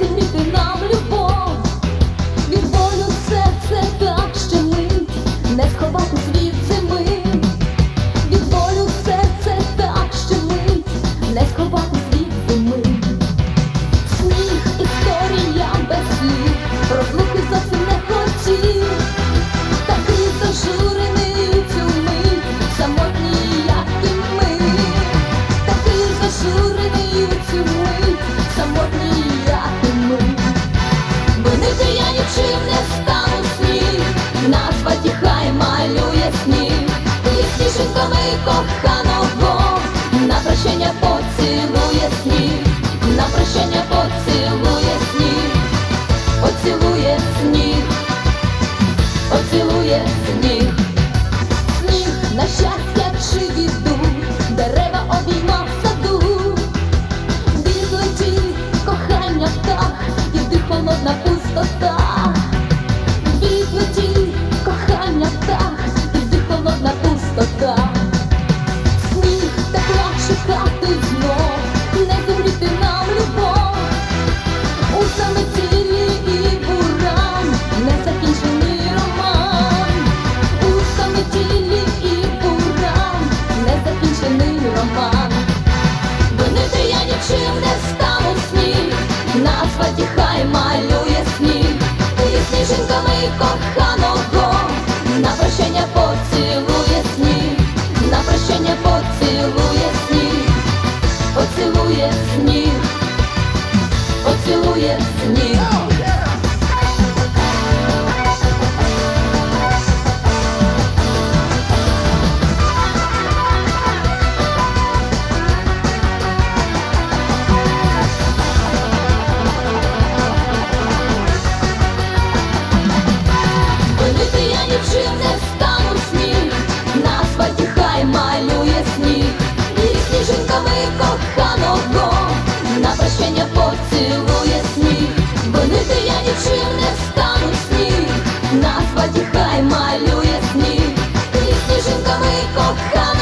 зацінити нам любов. потіхай малює сніг, Їх тішить коми коханого. Незакінчений. Винити я нічим не стану сніг, на асфальті хай малює сніг, і сніжинками коханого, на прощання поцілує сніг, на прощання поцілує сніг, поцілує сніг, поцілує сніг. Винити не стану сніг, на асфальті малює сніг, і сніжинками коханого, на прощення поцілує сніг. Винити я нічим не стану сніг, на асфальті хай малює сніг, і сніжинками коханого.